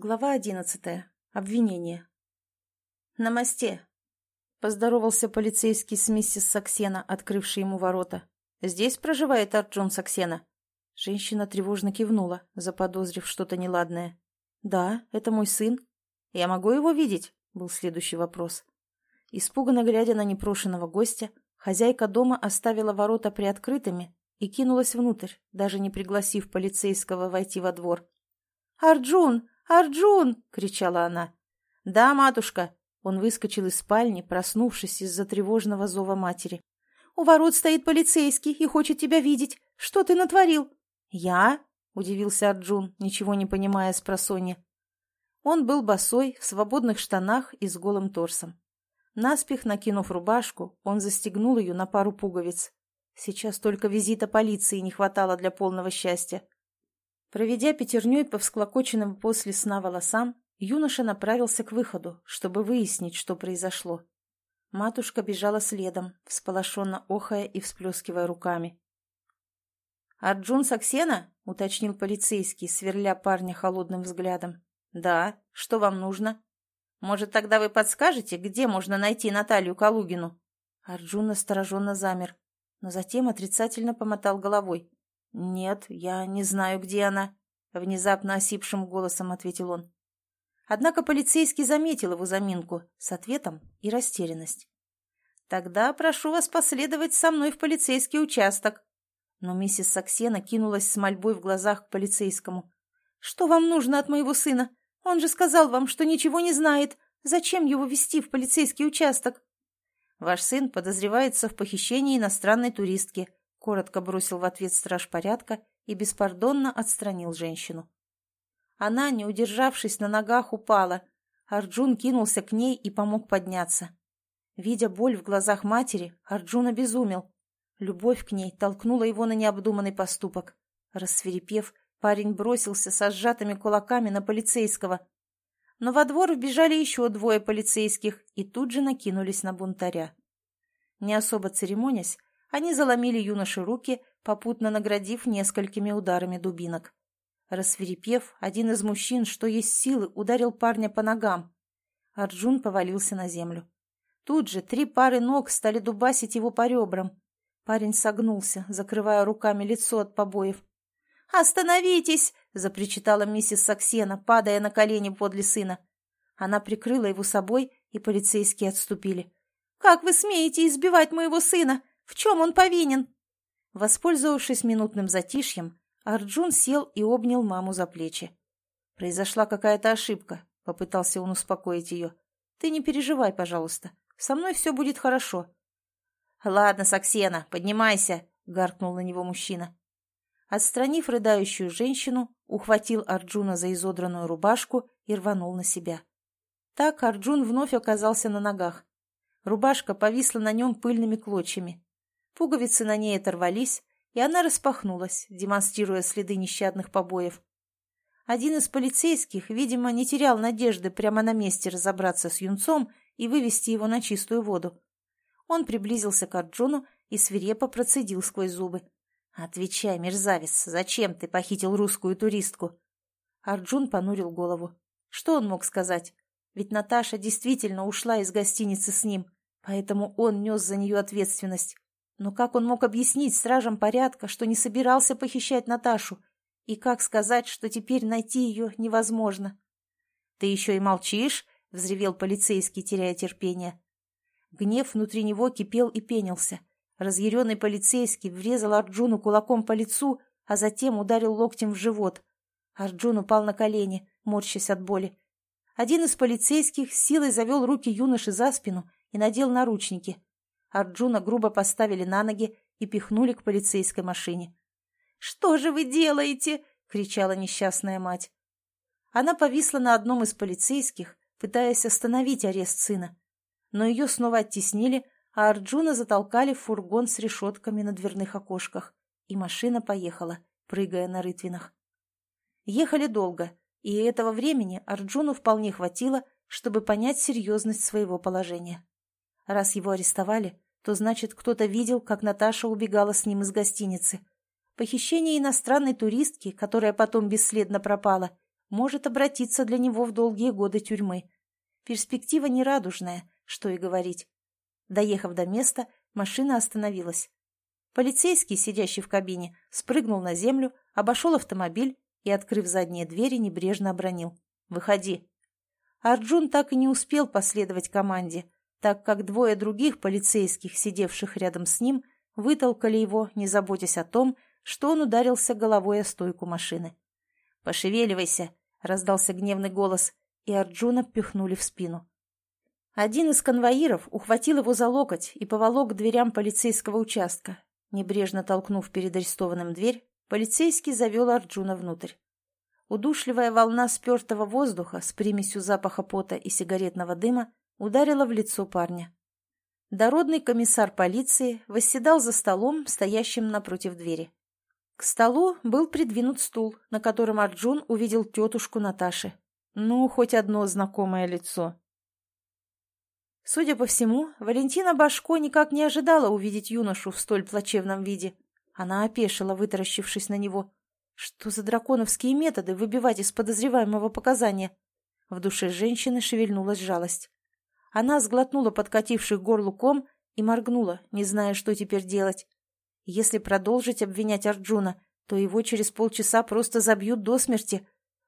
Глава одиннадцатая. Обвинение. «Намасте!» — поздоровался полицейский с миссис Саксена, открывший ему ворота. «Здесь проживает Арджун Саксена?» Женщина тревожно кивнула, заподозрив что-то неладное. «Да, это мой сын. Я могу его видеть?» — был следующий вопрос. Испуганно глядя на непрошенного гостя, хозяйка дома оставила ворота приоткрытыми и кинулась внутрь, даже не пригласив полицейского войти во двор. «Арджун! «Арджун!» — кричала она. «Да, матушка!» Он выскочил из спальни, проснувшись из-за тревожного зова матери. «У ворот стоит полицейский и хочет тебя видеть. Что ты натворил?» «Я?» — удивился Арджун, ничего не понимая с просонья. Он был босой, в свободных штанах и с голым торсом. Наспех накинув рубашку, он застегнул ее на пару пуговиц. Сейчас только визита полиции не хватало для полного счастья. Проведя пятерней по всклокоченным после сна волосам, юноша направился к выходу, чтобы выяснить, что произошло. Матушка бежала следом, всполошенно охая и всплескивая руками. «Арджун Саксена?» — уточнил полицейский, сверля парня холодным взглядом. «Да. Что вам нужно? Может, тогда вы подскажете, где можно найти Наталью Калугину?» Арджун настороженно замер, но затем отрицательно помотал головой. «Нет, я не знаю, где она», — внезапно осипшим голосом ответил он. Однако полицейский заметил его заминку с ответом и растерянность. «Тогда прошу вас последовать со мной в полицейский участок». Но миссис Саксена кинулась с мольбой в глазах к полицейскому. «Что вам нужно от моего сына? Он же сказал вам, что ничего не знает. Зачем его вести в полицейский участок?» «Ваш сын подозревается в похищении иностранной туристки», коротко бросил в ответ страж порядка и беспардонно отстранил женщину. Она, не удержавшись на ногах, упала. Арджун кинулся к ней и помог подняться. Видя боль в глазах матери, Арджун обезумел. Любовь к ней толкнула его на необдуманный поступок. Рассверепев, парень бросился со сжатыми кулаками на полицейского. Но во двор вбежали еще двое полицейских и тут же накинулись на бунтаря. Не особо церемонясь, они заломили юноше руки, попутно наградив несколькими ударами дубинок. Рассверепев, один из мужчин, что есть силы, ударил парня по ногам. Арджун повалился на землю. Тут же три пары ног стали дубасить его по ребрам. Парень согнулся, закрывая руками лицо от побоев. «Остановитесь!» — запричитала миссис Саксена, падая на колени подле сына. Она прикрыла его собой, и полицейские отступили. «Как вы смеете избивать моего сына? В чем он повинен?» Воспользовавшись минутным затишьем, Арджун сел и обнял маму за плечи. «Произошла какая-то ошибка», — попытался он успокоить ее. «Ты не переживай, пожалуйста. Со мной все будет хорошо». «Ладно, Саксена, поднимайся», — гаркнул на него мужчина. Отстранив рыдающую женщину, ухватил Арджуна за изодранную рубашку и рванул на себя. Так Арджун вновь оказался на ногах. Рубашка повисла на нем пыльными клочьями. Пуговицы на ней оторвались, и она распахнулась, демонстрируя следы нещадных побоев. Один из полицейских, видимо, не терял надежды прямо на месте разобраться с юнцом и вывести его на чистую воду. Он приблизился к Арджуну и свирепо процедил сквозь зубы. «Отвечай, мерзавец, зачем ты похитил русскую туристку?» Арджун понурил голову. Что он мог сказать? Ведь Наташа действительно ушла из гостиницы с ним, поэтому он нес за нее ответственность. Но как он мог объяснить стражам порядка, что не собирался похищать Наташу? И как сказать, что теперь найти ее невозможно? — Ты еще и молчишь? — взревел полицейский, теряя терпение. Гнев внутри него кипел и пенился. Разъяренный полицейский врезал Арджуну кулаком по лицу, а затем ударил локтем в живот. Арджун упал на колени, морщась от боли. Один из полицейских силой завел руки юноши за спину и надел наручники — Арджуна грубо поставили на ноги и пихнули к полицейской машине. «Что же вы делаете?» — кричала несчастная мать. Она повисла на одном из полицейских, пытаясь остановить арест сына. Но ее снова оттеснили, а Арджуна затолкали в фургон с решетками на дверных окошках, и машина поехала, прыгая на рытвинах. Ехали долго, и этого времени Арджуну вполне хватило, чтобы понять серьезность своего положения. Раз его арестовали, то значит, кто-то видел, как Наташа убегала с ним из гостиницы. Похищение иностранной туристки, которая потом бесследно пропала, может обратиться для него в долгие годы тюрьмы. Перспектива нерадужная, что и говорить. Доехав до места, машина остановилась. Полицейский, сидящий в кабине, спрыгнул на землю, обошел автомобиль и, открыв задние двери, небрежно обронил. «Выходи». Арджун так и не успел последовать команде, так как двое других полицейских, сидевших рядом с ним, вытолкали его, не заботясь о том, что он ударился головой о стойку машины. «Пошевеливайся!» — раздался гневный голос, и Арджуна пихнули в спину. Один из конвоиров ухватил его за локоть и поволок к дверям полицейского участка. Небрежно толкнув перед арестованным дверь, полицейский завел Арджуна внутрь. Удушливая волна спертого воздуха с примесью запаха пота и сигаретного дыма ударила в лицо парня. Дородный комиссар полиции восседал за столом, стоящим напротив двери. К столу был придвинут стул, на котором Арджун увидел тетушку Наташи. Ну, хоть одно знакомое лицо. Судя по всему, Валентина Башко никак не ожидала увидеть юношу в столь плачевном виде. Она опешила, вытаращившись на него. Что за драконовские методы выбивать из подозреваемого показания? В душе женщины шевельнулась жалость. Она сглотнула подкативший горлу ком и моргнула, не зная, что теперь делать. Если продолжить обвинять Арджуна, то его через полчаса просто забьют до смерти.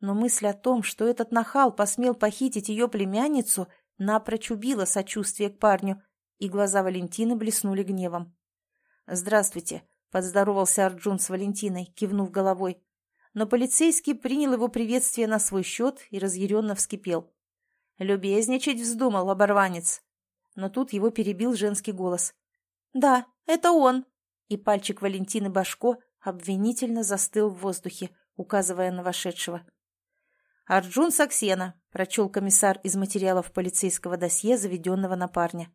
Но мысль о том, что этот нахал посмел похитить ее племянницу, напрочь убила сочувствие к парню, и глаза Валентины блеснули гневом. «Здравствуйте», — поздоровался Арджун с Валентиной, кивнув головой. Но полицейский принял его приветствие на свой счет и разъяренно вскипел. Любезничать вздумал оборванец. Но тут его перебил женский голос. «Да, это он!» И пальчик Валентины Башко обвинительно застыл в воздухе, указывая на вошедшего. «Арджун Саксена», — прочел комиссар из материалов полицейского досье, заведенного на парня.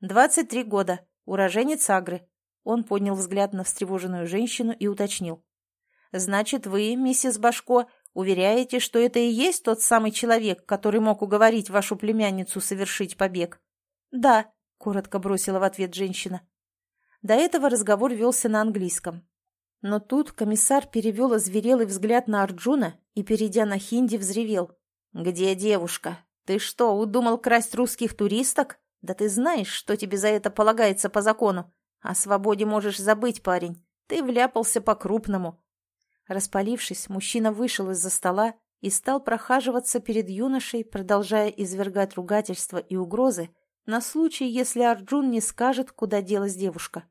«Двадцать три года, уроженец Агры». Он поднял взгляд на встревоженную женщину и уточнил. «Значит, вы, миссис Башко, Уверяете, что это и есть тот самый человек, который мог уговорить вашу племянницу совершить побег? Да, коротко бросила в ответ женщина. До этого разговор велся на английском. Но тут комиссар перевел озверелый взгляд на Арджуна и, перейдя на хинди, взревел. «Где девушка? Ты что, удумал красть русских туристок? Да ты знаешь, что тебе за это полагается по закону. О свободе можешь забыть, парень. Ты вляпался по-крупному. Распалившись, мужчина вышел из-за стола и стал прохаживаться перед юношей, продолжая извергать ругательства и угрозы на случай, если Арджун не скажет, куда делась девушка.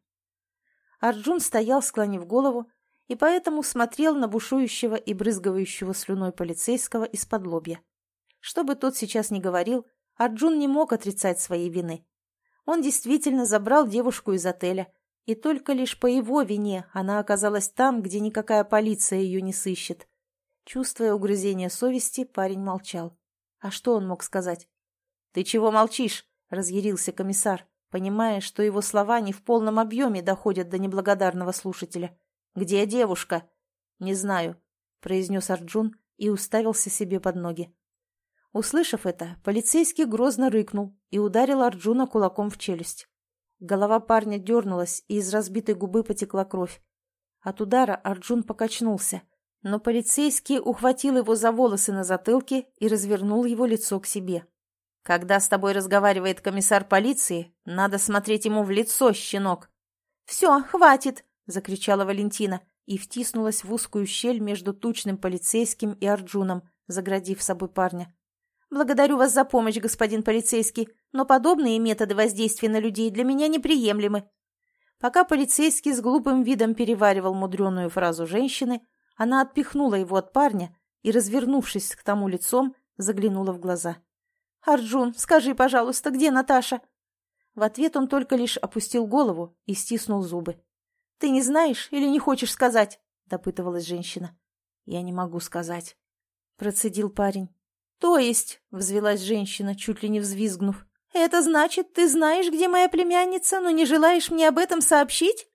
Арджун стоял, склонив голову, и поэтому смотрел на бушующего и брызгающего слюной полицейского из-под лобья. Что бы тот сейчас ни говорил, Арджун не мог отрицать своей вины. Он действительно забрал девушку из отеля, и только лишь по его вине она оказалась там, где никакая полиция ее не сыщет. Чувствуя угрызение совести, парень молчал. А что он мог сказать? «Ты чего молчишь?» — разъярился комиссар, понимая, что его слова не в полном объеме доходят до неблагодарного слушателя. «Где девушка?» «Не знаю», — произнес Арджун и уставился себе под ноги. Услышав это, полицейский грозно рыкнул и ударил Арджуна кулаком в челюсть. Голова парня дернулась, и из разбитой губы потекла кровь. От удара Арджун покачнулся, но полицейский ухватил его за волосы на затылке и развернул его лицо к себе. «Когда с тобой разговаривает комиссар полиции, надо смотреть ему в лицо, щенок!» «Все, хватит!» — закричала Валентина и втиснулась в узкую щель между тучным полицейским и Арджуном, заградив собой парня. «Благодарю вас за помощь, господин полицейский, но подобные методы воздействия на людей для меня неприемлемы». Пока полицейский с глупым видом переваривал мудреную фразу женщины, она отпихнула его от парня и, развернувшись к тому лицом, заглянула в глаза. «Арджун, скажи, пожалуйста, где Наташа?» В ответ он только лишь опустил голову и стиснул зубы. «Ты не знаешь или не хочешь сказать?» — допытывалась женщина. «Я не могу сказать», — процедил парень. «То есть», — взвелась женщина, чуть ли не взвизгнув, «это значит, ты знаешь, где моя племянница, но не желаешь мне об этом сообщить?»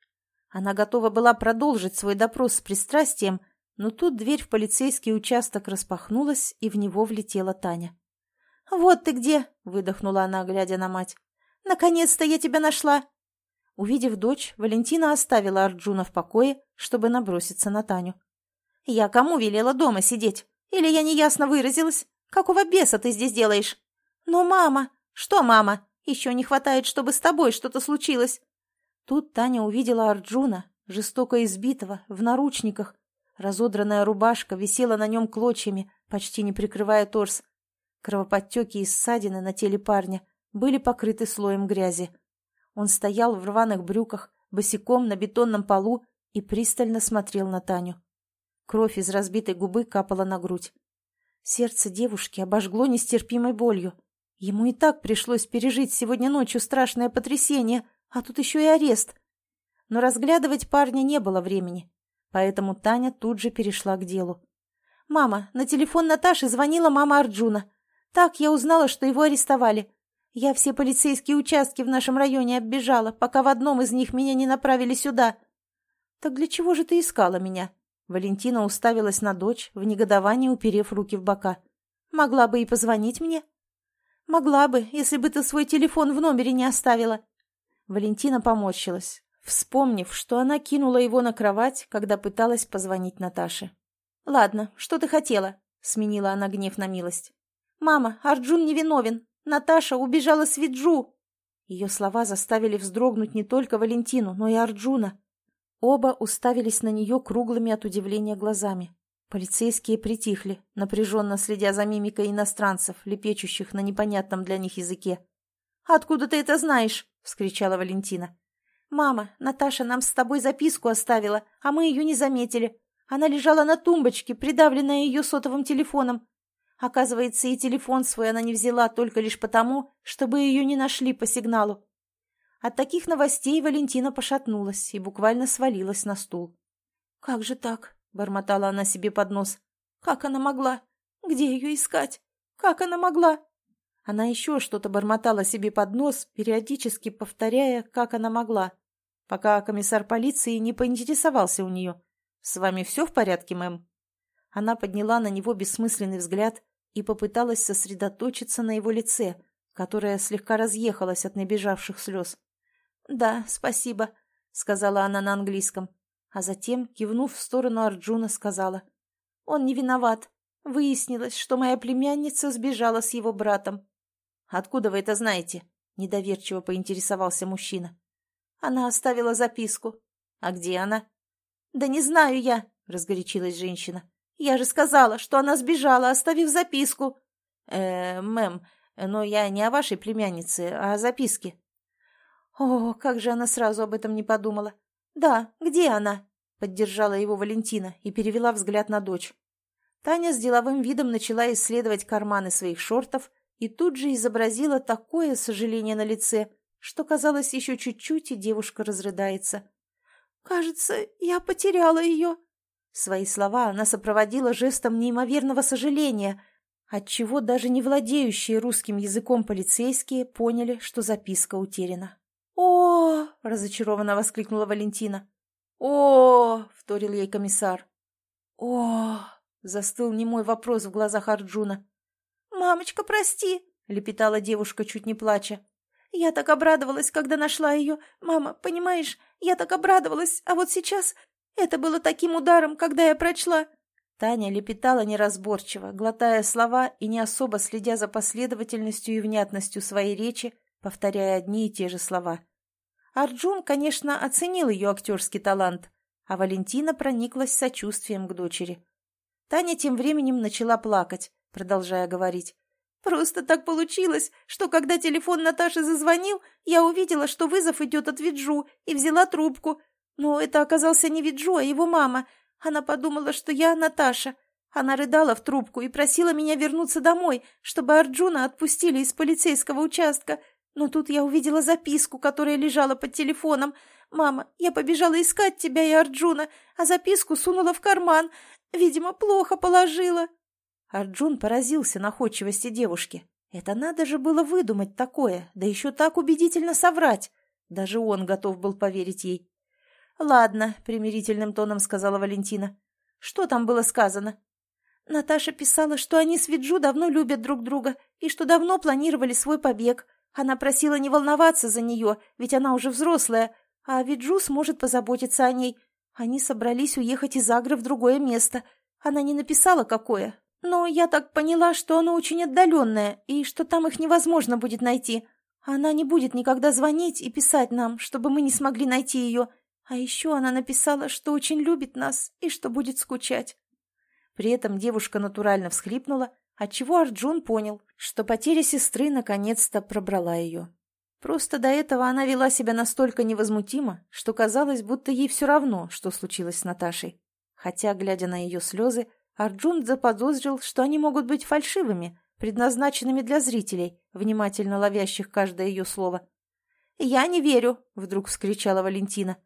Она готова была продолжить свой допрос с пристрастием, но тут дверь в полицейский участок распахнулась, и в него влетела Таня. «Вот ты где!» — выдохнула она, глядя на мать. «Наконец-то я тебя нашла!» Увидев дочь, Валентина оставила Арджуна в покое, чтобы наброситься на Таню. «Я кому велела дома сидеть? Или я неясно выразилась? Какого беса ты здесь делаешь? Но мама... Что мама? Еще не хватает, чтобы с тобой что-то случилось. Тут Таня увидела Арджуна, жестоко избитого, в наручниках. Разодранная рубашка висела на нем клочьями, почти не прикрывая торс. Кровоподтеки и ссадины на теле парня были покрыты слоем грязи. Он стоял в рваных брюках, босиком на бетонном полу и пристально смотрел на Таню. Кровь из разбитой губы капала на грудь. Сердце девушки обожгло нестерпимой болью. Ему и так пришлось пережить сегодня ночью страшное потрясение, а тут еще и арест. Но разглядывать парня не было времени, поэтому Таня тут же перешла к делу. «Мама, на телефон Наташи звонила мама Арджуна. Так я узнала, что его арестовали. Я все полицейские участки в нашем районе оббежала, пока в одном из них меня не направили сюда. Так для чего же ты искала меня? Валентина уставилась на дочь, в негодовании уперев руки в бока. Могла бы и позвонить мне. Могла бы, если бы ты свой телефон в номере не оставила. Валентина поморщилась, вспомнив, что она кинула его на кровать, когда пыталась позвонить Наташе. «Ладно, что ты хотела?» — сменила она гнев на милость. «Мама, Арджун невиновен. Наташа убежала с Виджу!» Ее слова заставили вздрогнуть не только Валентину, но и Арджуна. Оба уставились на нее круглыми от удивления глазами. Полицейские притихли, напряженно следя за мимикой иностранцев, лепечущих на непонятном для них языке. «Откуда ты это знаешь?» — вскричала Валентина. «Мама, Наташа нам с тобой записку оставила, а мы ее не заметили. Она лежала на тумбочке, придавленная ее сотовым телефоном. Оказывается, и телефон свой она не взяла только лишь потому, чтобы ее не нашли по сигналу. От таких новостей Валентина пошатнулась и буквально свалилась на стул. «Как же так?» — бормотала она себе под нос. «Как она могла? Где ее искать? Как она могла?» Она еще что-то бормотала себе под нос, периодически повторяя, как она могла, пока комиссар полиции не поинтересовался у нее. «С вами все в порядке, мэм?» Она подняла на него бессмысленный взгляд и попыталась сосредоточиться на его лице, которое слегка разъехалось от набежавших слез. «Да, спасибо», — сказала она на английском, а затем, кивнув в сторону Арджуна, сказала. «Он не виноват. Выяснилось, что моя племянница сбежала с его братом». «Откуда вы это знаете?» — недоверчиво поинтересовался мужчина. «Она оставила записку». «А где она?» «Да не знаю я», — разгорячилась женщина. «Я же сказала, что она сбежала, оставив записку». «Э, мэм, но я не о вашей племяннице, а о записке». О, как же она сразу об этом не подумала. «Да, где она?» — поддержала его Валентина и перевела взгляд на дочь. Таня с деловым видом начала исследовать карманы своих шортов и тут же изобразила такое сожаление на лице, что, казалось, еще чуть-чуть, и девушка разрыдается. «Кажется, я потеряла ее», Свои слова она сопроводила жестом неимоверного сожаления, отчего даже не владеющие русским языком полицейские поняли, что записка утеряна. «О!» — разочарованно воскликнула Валентина. «О!» — вторил ей комиссар. «О!» — застыл немой вопрос в глазах Арджуна. «Мамочка, прости!» — лепетала девушка, чуть не плача. «Я так обрадовалась, когда нашла ее. Мама, понимаешь, я так обрадовалась, а вот сейчас это было таким ударом, когда я прочла...» Таня лепетала неразборчиво, глотая слова и не особо следя за последовательностью и внятностью своей речи, повторяя одни и те же слова. Арджун, конечно, оценил ее актерский талант, а Валентина прониклась сочувствием к дочери. Таня тем временем начала плакать, продолжая говорить. «Просто так получилось, что когда телефон Наташи зазвонил, я увидела, что вызов идет от Виджу, и взяла трубку, но это оказался не Виджо, а его мама. Она подумала, что я Наташа. Она рыдала в трубку и просила меня вернуться домой, чтобы Арджуна отпустили из полицейского участка. Но тут я увидела записку, которая лежала под телефоном. «Мама, я побежала искать тебя и Арджуна, а записку сунула в карман. Видимо, плохо положила». Арджун поразился находчивости девушки. Это надо же было выдумать такое, да еще так убедительно соврать. Даже он готов был поверить ей. «Ладно», — примирительным тоном сказала Валентина. «Что там было сказано?» Наташа писала, что они с Виджу давно любят друг друга и что давно планировали свой побег. Она просила не волноваться за нее, ведь она уже взрослая, а Виджу сможет позаботиться о ней. Они собрались уехать из Агры в другое место. Она не написала, какое, Но я так поняла, что оно очень отдаленное, и что там их невозможно будет найти. Она не будет никогда звонить и писать нам, чтобы мы не смогли найти ее. А еще она написала, что очень любит нас и что будет скучать. При этом девушка натурально всхлипнула, отчего Арджун понял, что потеря сестры наконец-то пробрала ее. Просто до этого она вела себя настолько невозмутимо, что казалось, будто ей все равно, что случилось с Наташей. Хотя, глядя на ее слезы, Арджун заподозрил, что они могут быть фальшивыми, предназначенными для зрителей, внимательно ловящих каждое ее слово. «Я не верю!» — вдруг вскричала Валентина.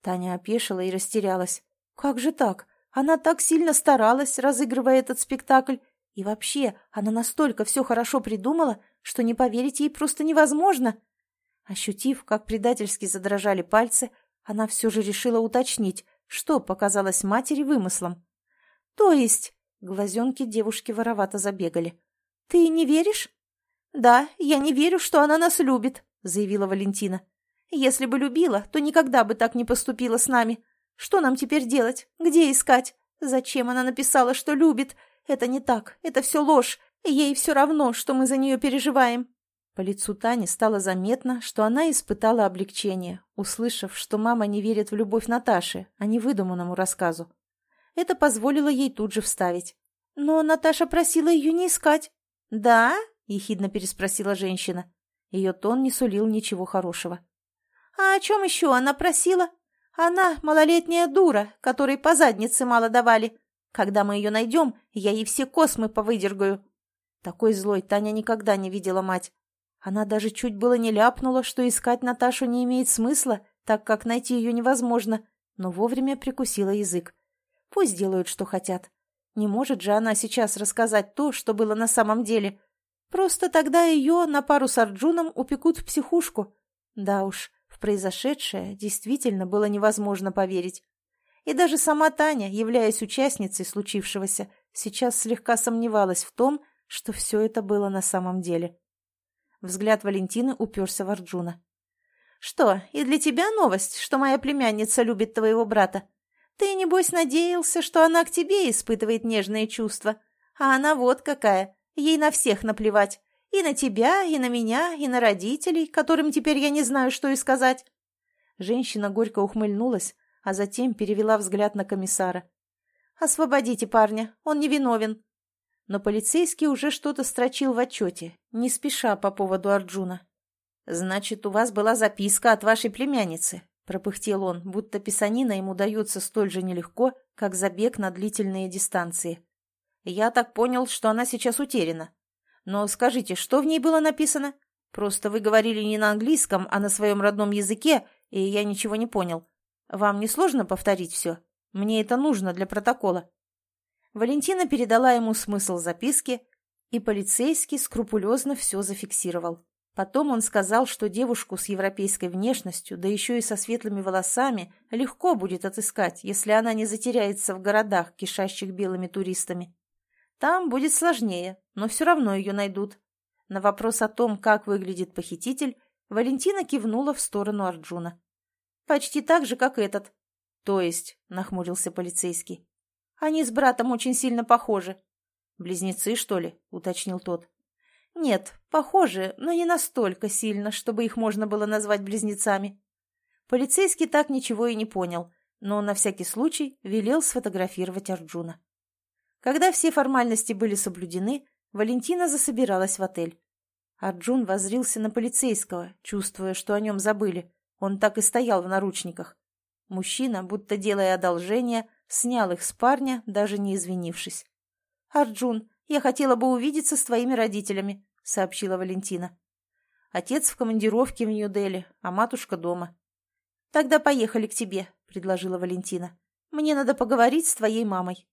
Таня опешила и растерялась. «Как же так? Она так сильно старалась, разыгрывая этот спектакль. И вообще, она настолько все хорошо придумала, что не поверить ей просто невозможно!» Ощутив, как предательски задрожали пальцы, она все же решила уточнить, что показалось матери вымыслом. «То есть...» — глазенки девушки воровато забегали. «Ты не веришь?» «Да, я не верю, что она нас любит», — заявила Валентина. «Если бы любила, то никогда бы так не поступила с нами. Что нам теперь делать? Где искать? Зачем она написала, что любит? Это не так, это все ложь. Ей все равно, что мы за нее переживаем». По лицу Тани стало заметно, что она испытала облегчение, услышав, что мама не верит в любовь Наташи, а не выдуманному рассказу. Это позволило ей тут же вставить. «Но Наташа просила ее не искать». «Да?» — ехидно переспросила женщина. Ее тон не сулил ничего хорошего. «А о чем еще она просила? Она малолетняя дура, которой по заднице мало давали. Когда мы ее найдем, я ей все космы повыдергаю». Такой злой Таня никогда не видела мать. Она даже чуть было не ляпнула, что искать Наташу не имеет смысла, так как найти ее невозможно, но вовремя прикусила язык. Пусть делают, что хотят. Не может же она сейчас рассказать то, что было на самом деле. Просто тогда ее на пару с Арджуном упекут в психушку. Да уж, в произошедшее действительно было невозможно поверить. И даже сама Таня, являясь участницей случившегося, сейчас слегка сомневалась в том, что все это было на самом деле. Взгляд Валентины уперся в Арджуна. «Что, и для тебя новость, что моя племянница любит твоего брата? Ты, небось, надеялся, что она к тебе испытывает нежные чувства. А она вот какая, ей на всех наплевать. И на тебя, и на меня, и на родителей, которым теперь я не знаю, что и сказать». Женщина горько ухмыльнулась, а затем перевела взгляд на комиссара. «Освободите парня, он невиновен но полицейский уже что-то строчил в отчете, не спеша по поводу Арджуна. «Значит, у вас была записка от вашей племянницы», — пропыхтел он, будто писанина ему дается столь же нелегко, как забег на длительные дистанции. «Я так понял, что она сейчас утеряна. Но скажите, что в ней было написано? Просто вы говорили не на английском, а на своем родном языке, и я ничего не понял. Вам не сложно повторить все? Мне это нужно для протокола». Валентина передала ему смысл записки, и полицейский скрупулезно все зафиксировал. Потом он сказал, что девушку с европейской внешностью, да еще и со светлыми волосами, легко будет отыскать, если она не затеряется в городах, кишащих белыми туристами. Там будет сложнее, но все равно ее найдут. На вопрос о том, как выглядит похититель, Валентина кивнула в сторону Арджуна. «Почти так же, как этот». «То есть», — нахмурился полицейский. Они с братом очень сильно похожи. Близнецы, что ли? уточнил тот. Нет, похожи, но не настолько сильно, чтобы их можно было назвать близнецами. Полицейский так ничего и не понял, но на всякий случай велел сфотографировать Арджуна. Когда все формальности были соблюдены, Валентина засобиралась в отель. Арджун возрился на полицейского, чувствуя, что о нем забыли. Он так и стоял в наручниках. Мужчина, будто делая одолжение, Снял их с парня, даже не извинившись. «Арджун, я хотела бы увидеться с твоими родителями», — сообщила Валентина. «Отец в командировке в Нью-Дели, а матушка дома». «Тогда поехали к тебе», — предложила Валентина. «Мне надо поговорить с твоей мамой».